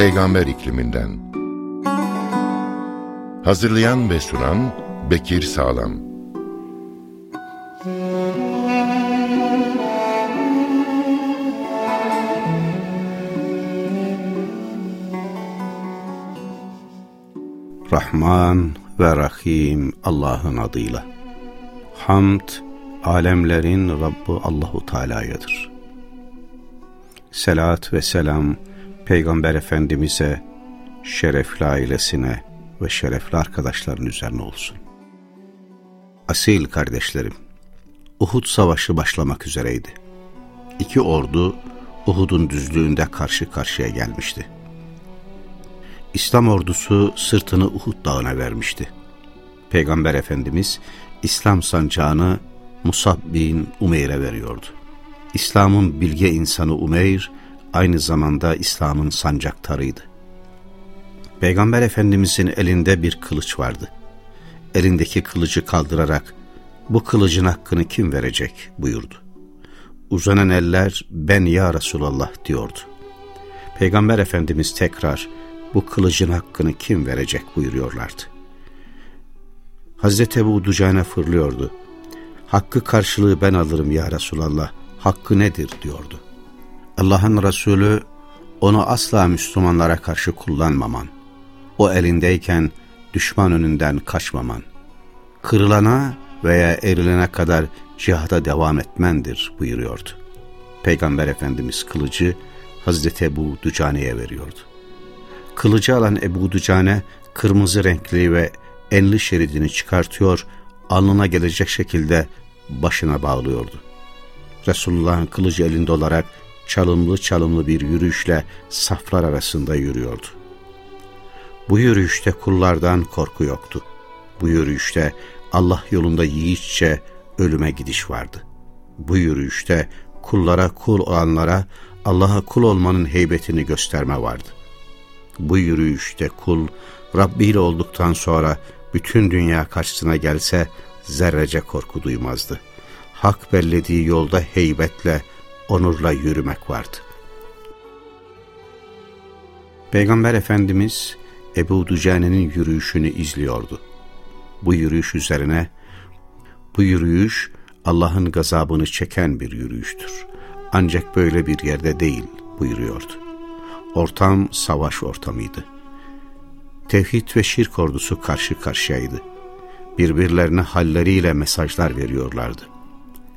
Peygamber ikliminden Hazırlayan ve sunan Bekir Sağlam Rahman ve Rahim Allah'ın adıyla. Hamd, alemlerin Rabbi Allahu Teala'yadır. Selat ve selam Peygamber Efendimiz'e, şerefli ailesine ve şerefli arkadaşların üzerine olsun. Asil kardeşlerim, Uhud Savaşı başlamak üzereydi. İki ordu Uhud'un düzlüğünde karşı karşıya gelmişti. İslam ordusu sırtını Uhud dağına vermişti. Peygamber Efendimiz İslam sancağını Musab bin Umeyr'e veriyordu. İslam'ın bilge insanı Umeyr, aynı zamanda İslam'ın sancaktarıydı. Peygamber Efendimizin elinde bir kılıç vardı. Elindeki kılıcı kaldırarak, bu kılıcın hakkını kim verecek buyurdu. Uzanan eller ben ya Resulallah diyordu. Peygamber Efendimiz tekrar bu kılıcın hakkını kim verecek buyuruyorlardı. Hazreti Ebu Ducane fırlıyordu. Hakkı karşılığı ben alırım ya Resulallah, hakkı nedir diyordu. Allah'ın Resulü onu asla Müslümanlara karşı kullanmaman, o elindeyken düşman önünden kaçmaman, kırılana veya erilene kadar cihada devam etmendir buyuruyordu. Peygamber Efendimiz kılıcı Hazreti Ebu Ducane'ye veriyordu. Kılıcı alan Ebu Ducane kırmızı renkli ve enli şeridini çıkartıyor, alnına gelecek şekilde başına bağlıyordu. Resulullah'ın kılıcı elinde olarak çalımlı çalımlı bir yürüyüşle saflar arasında yürüyordu. Bu yürüyüşte kullardan korku yoktu. Bu yürüyüşte Allah yolunda yiğitçe ölüme gidiş vardı. Bu yürüyüşte kullara kul olanlara Allah'a kul olmanın heybetini gösterme vardı. Bu yürüyüşte kul Rabbi ile olduktan sonra bütün dünya karşısına gelse zerrece korku duymazdı. Hak bellediği yolda heybetle, onurla yürümek vardı. Peygamber Efendimiz Ebu Ducane'nin yürüyüşünü izliyordu. Bu yürüyüş üzerine, bu yürüyüş Allah'ın gazabını çeken bir yürüyüştür. Ancak böyle bir yerde değil buyuruyordu. Ortam savaş ortamıydı. Tevhid ve şirk ordusu karşı karşıyaydı. Birbirlerine halleriyle mesajlar veriyorlardı.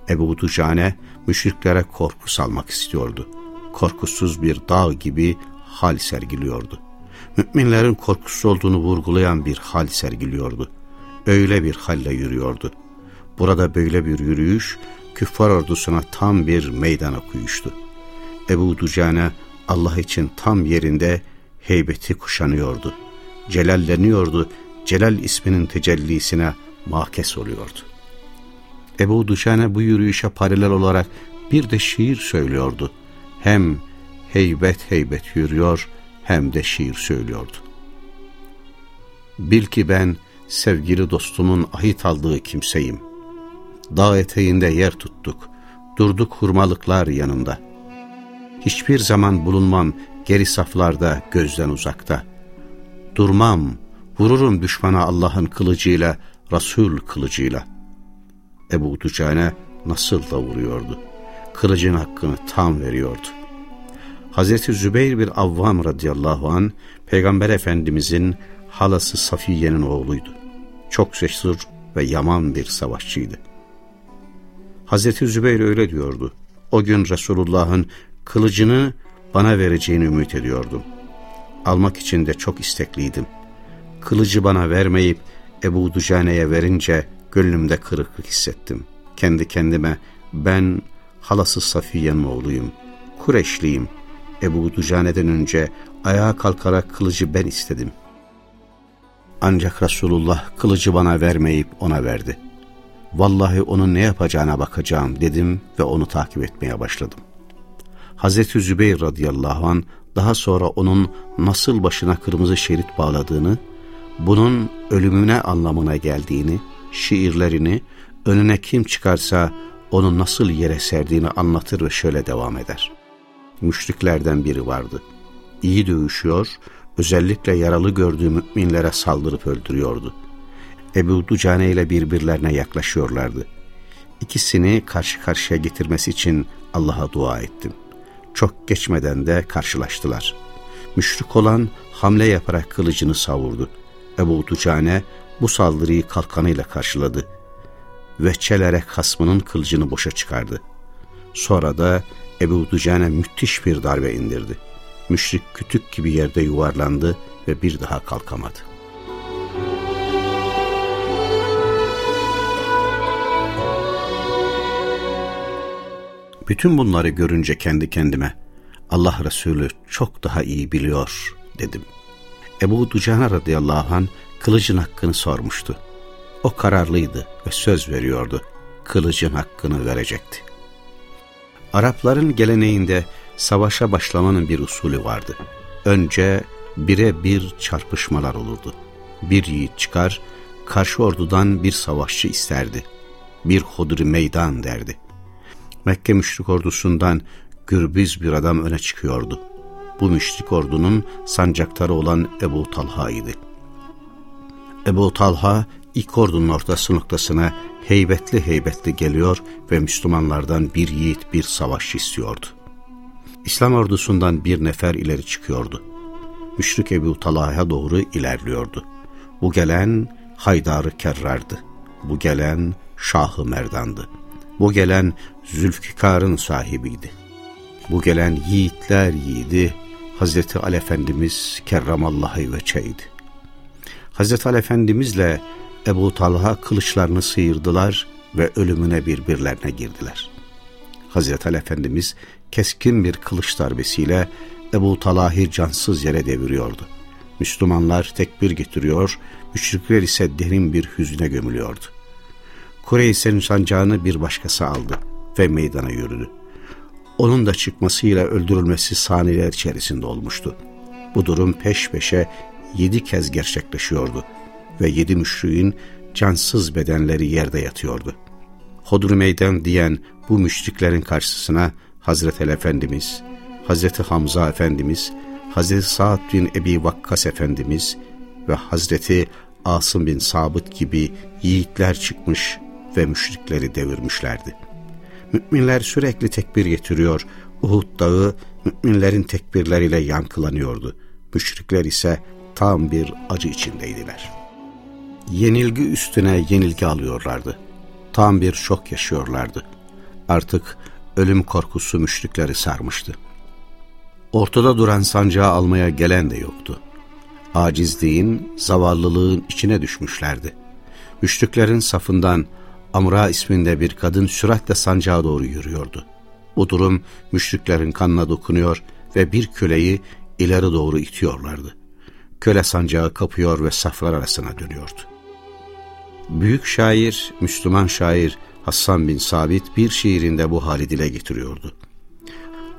Ebu Ducane müşriklere korku salmak istiyordu. Korkusuz bir dağ gibi hal sergiliyordu. Müminlerin korkusuz olduğunu vurgulayan bir hal sergiliyordu. Öyle bir halle yürüyordu. Burada böyle bir yürüyüş küffar ordusuna tam bir meydan okuyuştu. Ebu Ducane Allah için tam yerinde heybeti kuşanıyordu. Celalleniyordu, Celal isminin tecellisine mahkes oluyordu. Ebu Duşane bu yürüyüşe paralel olarak bir de şiir söylüyordu. Hem heybet heybet yürüyor hem de şiir söylüyordu. Bil ki ben sevgili dostumun ahit aldığı kimseyim. Dağ eteğinde yer tuttuk, durduk hurmalıklar yanında. Hiçbir zaman bulunmam geri saflarda gözden uzakta. Durmam, vururum düşmana Allah'ın kılıcıyla, Resul kılıcıyla.'' Ebu Ducane nasıl da vuruyordu. Kılıcın hakkını tam veriyordu. Hazreti Zübeyir bir Avvam radıyallahu an Peygamber Efendimizin halası Safiye'nin oğluydu. Çok cesur ve yaman bir savaşçıydı. Hazreti Zübeyir öyle diyordu. O gün Resulullah'ın kılıcını bana vereceğini ümit ediyordum. Almak için de çok istekliydim. Kılıcı bana vermeyip Ebu Ducane'ye verince Gönlümde kırıklık hissettim. Kendi kendime ben halası Safiye'nin oğluyum. Kureşliyim. Ebu Ducane'den önce ayağa kalkarak kılıcı ben istedim. Ancak Resulullah kılıcı bana vermeyip ona verdi. Vallahi onun ne yapacağına bakacağım dedim ve onu takip etmeye başladım. Hazreti Zübeyir radıyallahu an daha sonra onun nasıl başına kırmızı şerit bağladığını, bunun ölümüne anlamına geldiğini, şiirlerini önüne kim çıkarsa onu nasıl yere serdiğini anlatır ve şöyle devam eder. Müşriklerden biri vardı. iyi dövüşüyor, özellikle yaralı gördüğü müminlere saldırıp öldürüyordu. Ebu Ducane ile birbirlerine yaklaşıyorlardı. İkisini karşı karşıya getirmesi için Allah'a dua ettim. Çok geçmeden de karşılaştılar. Müşrik olan hamle yaparak kılıcını savurdu. Ebu Ducane bu saldırıyı kalkanıyla karşıladı ve çelerek hasmının kılıcını boşa çıkardı. Sonra da Ebu Ducane müthiş bir darbe indirdi. Müşrik kütük gibi yerde yuvarlandı ve bir daha kalkamadı. Bütün bunları görünce kendi kendime Allah Resulü çok daha iyi biliyor dedim. Ebu Ducana radıyallahu an kılıcın hakkını sormuştu. O kararlıydı ve söz veriyordu. Kılıcın hakkını verecekti. Arapların geleneğinde savaşa başlamanın bir usulü vardı. Önce bire bir çarpışmalar olurdu. Bir yiğit çıkar, karşı ordudan bir savaşçı isterdi. Bir hodri meydan derdi. Mekke müşrik ordusundan gürbüz bir adam öne çıkıyordu. Bu müşrik ordunun sancaktarı olan Ebu Talha idi. Ebu Talha ilk ordunun ortası noktasına heybetli heybetli geliyor ve Müslümanlardan bir yiğit bir savaşçı istiyordu. İslam ordusundan bir nefer ileri çıkıyordu. Müşrik Ebu Talha'ya doğru ilerliyordu. Bu gelen Haydar-ı Kerrar'dı. Bu gelen Şah-ı Merdan'dı. Bu gelen Zülfikar'ın sahibiydi. Bu gelen yiğitler yiğidi Hazreti Ali Efendimiz kerramallahu veçeydi. Hazreti Ali Efendimizle Ebu Talha kılıçlarını sıyırdılar ve ölümüne birbirlerine girdiler. Hazreti Ali Efendimiz keskin bir kılıç darbesiyle Ebu Talah'ı cansız yere deviriyordu. Müslümanlar tekbir getiriyor, müşrikler ise derin bir hüzne gömülüyordu. Kureyş'in sancağını bir başkası aldı ve meydana yürüdü. Onun da çıkmasıyla öldürülmesi saniyeler içerisinde olmuştu. Bu durum peş peşe yedi kez gerçekleşiyordu ve yedi müşriğin cansız bedenleri yerde yatıyordu. Hodru meydan diyen bu müşriklerin karşısına Hazreti Efendimiz, Hazreti Hamza Efendimiz, Hazreti Sa'd bin Ebi Vakkas Efendimiz ve Hazreti Asım bin Sabit gibi yiğitler çıkmış ve müşrikleri devirmişlerdi. Müminler sürekli tekbir getiriyor, Uhud dağı müminlerin tekbirleriyle yankılanıyordu. Müşrikler ise tam bir acı içindeydiler. Yenilgi üstüne yenilgi alıyorlardı. Tam bir şok yaşıyorlardı. Artık ölüm korkusu müşrikleri sarmıştı. Ortada duran sancağı almaya gelen de yoktu. Acizliğin, zavallılığın içine düşmüşlerdi. Müşriklerin safından Amra isminde bir kadın süratle sancağa doğru yürüyordu. Bu durum müşriklerin kanına dokunuyor ve bir köleyi ileri doğru itiyorlardı. Köle sancağı kapıyor ve saflar arasına dönüyordu. Büyük şair, Müslüman şair Hassan bin Sabit bir şiirinde bu hali dile getiriyordu.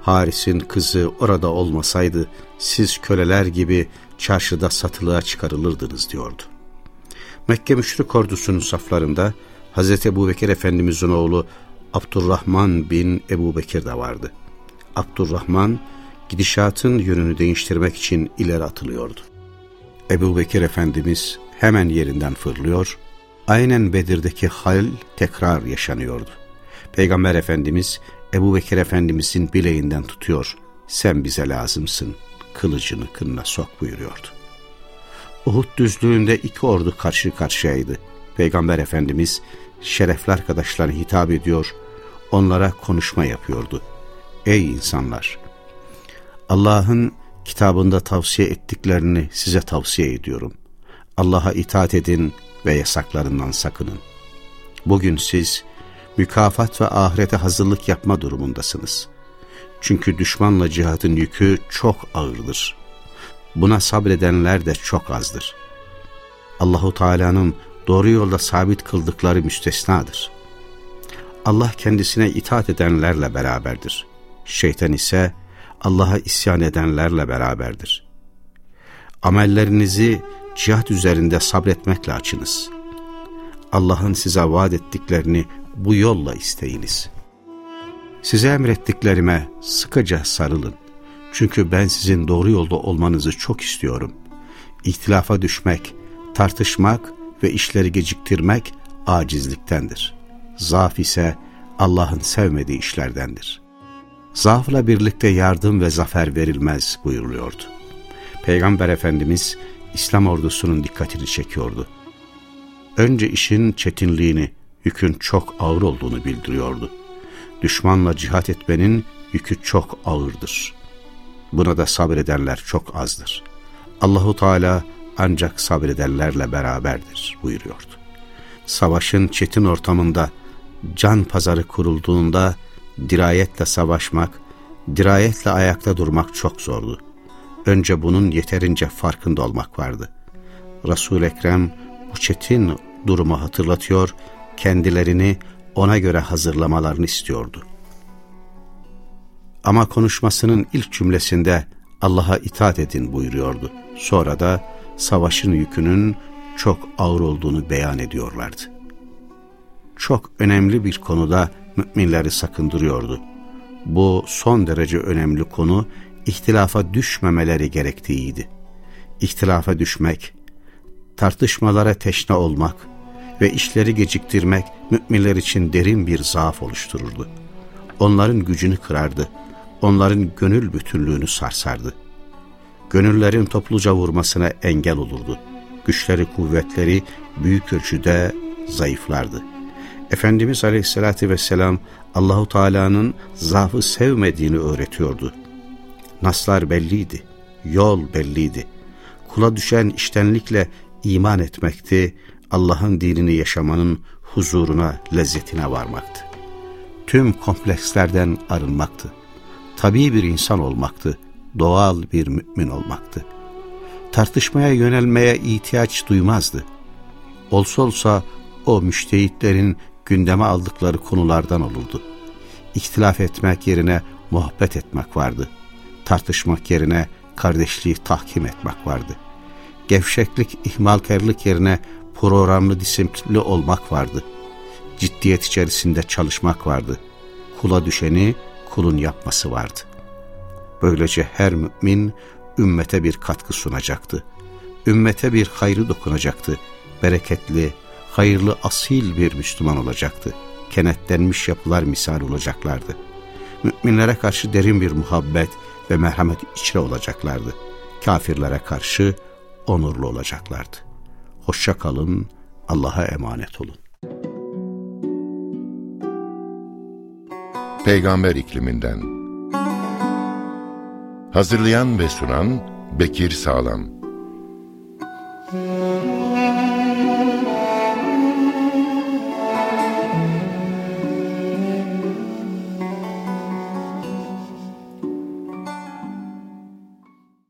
Haris'in kızı orada olmasaydı siz köleler gibi çarşıda satılığa çıkarılırdınız diyordu. Mekke müşrik ordusunun saflarında Hz. Ebu Bekir Efendimiz'in oğlu Abdurrahman bin Ebu Bekir de vardı. Abdurrahman gidişatın yönünü değiştirmek için ileri atılıyordu. Ebu Bekir Efendimiz hemen yerinden fırlıyor, aynen Bedir'deki hal tekrar yaşanıyordu. Peygamber Efendimiz Ebu Bekir Efendimizin bileğinden tutuyor, sen bize lazımsın, kılıcını kınına sok buyuruyordu. Uhud düzlüğünde iki ordu karşı karşıyaydı. Peygamber Efendimiz şerefli arkadaşlarına hitap ediyor, onlara konuşma yapıyordu. Ey insanlar! Allah'ın kitabında tavsiye ettiklerini size tavsiye ediyorum. Allah'a itaat edin ve yasaklarından sakının. Bugün siz mükafat ve ahirete hazırlık yapma durumundasınız. Çünkü düşmanla cihadın yükü çok ağırdır. Buna sabredenler de çok azdır. Allahu Teala'nın doğru yolda sabit kıldıkları müstesnadır. Allah kendisine itaat edenlerle beraberdir. Şeytan ise Allah'a isyan edenlerle beraberdir. Amellerinizi cihat üzerinde sabretmekle açınız. Allah'ın size vaat ettiklerini bu yolla isteyiniz. Size emrettiklerime sıkıca sarılın. Çünkü ben sizin doğru yolda olmanızı çok istiyorum. İhtilafa düşmek, tartışmak ve işleri geciktirmek acizliktendir. Zaaf ise Allah'ın sevmediği işlerdendir. Zaafla birlikte yardım ve zafer verilmez buyuruluyordu. Peygamber Efendimiz İslam ordusunun dikkatini çekiyordu. Önce işin çetinliğini, yükün çok ağır olduğunu bildiriyordu. Düşmanla cihat etmenin yükü çok ağırdır. Buna da sabredenler çok azdır. Allahu Teala ancak sabredenlerle beraberdir buyuruyordu. Savaşın çetin ortamında can pazarı kurulduğunda dirayetle savaşmak, dirayetle ayakta durmak çok zordu. Önce bunun yeterince farkında olmak vardı. resul Ekrem bu çetin durumu hatırlatıyor, kendilerini ona göre hazırlamalarını istiyordu. Ama konuşmasının ilk cümlesinde Allah'a itaat edin buyuruyordu. Sonra da savaşın yükünün çok ağır olduğunu beyan ediyorlardı. Çok önemli bir konuda müminleri sakındırıyordu. Bu son derece önemli konu ihtilafa düşmemeleri gerektiğiydi. İhtilafa düşmek, tartışmalara teşne olmak ve işleri geciktirmek müminler için derin bir zaaf oluştururdu. Onların gücünü kırardı, onların gönül bütünlüğünü sarsardı. Gönüllerin topluca vurmasına engel olurdu. Güçleri, kuvvetleri büyük ölçüde zayıflardı. Efendimiz Aleyhisselatü Vesselam Allahu Teala'nın zaafı sevmediğini öğretiyordu. Naslar belliydi, yol belliydi. Kula düşen iştenlikle iman etmekti, Allah'ın dinini yaşamanın huzuruna, lezzetine varmaktı. Tüm komplekslerden arınmaktı. Tabii bir insan olmaktı, doğal bir mümin olmaktı. Tartışmaya yönelmeye ihtiyaç duymazdı. Olsa olsa o müştehitlerin gündeme aldıkları konulardan olurdu. İhtilaf etmek yerine muhabbet etmek vardı. Tartışmak yerine kardeşliği tahkim etmek vardı. Gevşeklik, ihmalkarlık yerine programlı disiplinli olmak vardı. Ciddiyet içerisinde çalışmak vardı. Kula düşeni kulun yapması vardı. Böylece her mümin ümmete bir katkı sunacaktı. Ümmete bir hayrı dokunacaktı. Bereketli, hayırlı asil bir Müslüman olacaktı. Kenetlenmiş yapılar misal olacaklardı. Müminlere karşı derin bir muhabbet ve merhamet içre olacaklardı. Kafirlere karşı onurlu olacaklardı. Hoşça kalın, Allah'a emanet olun. Peygamber ikliminden Hazırlayan ve sunan Bekir Sağlam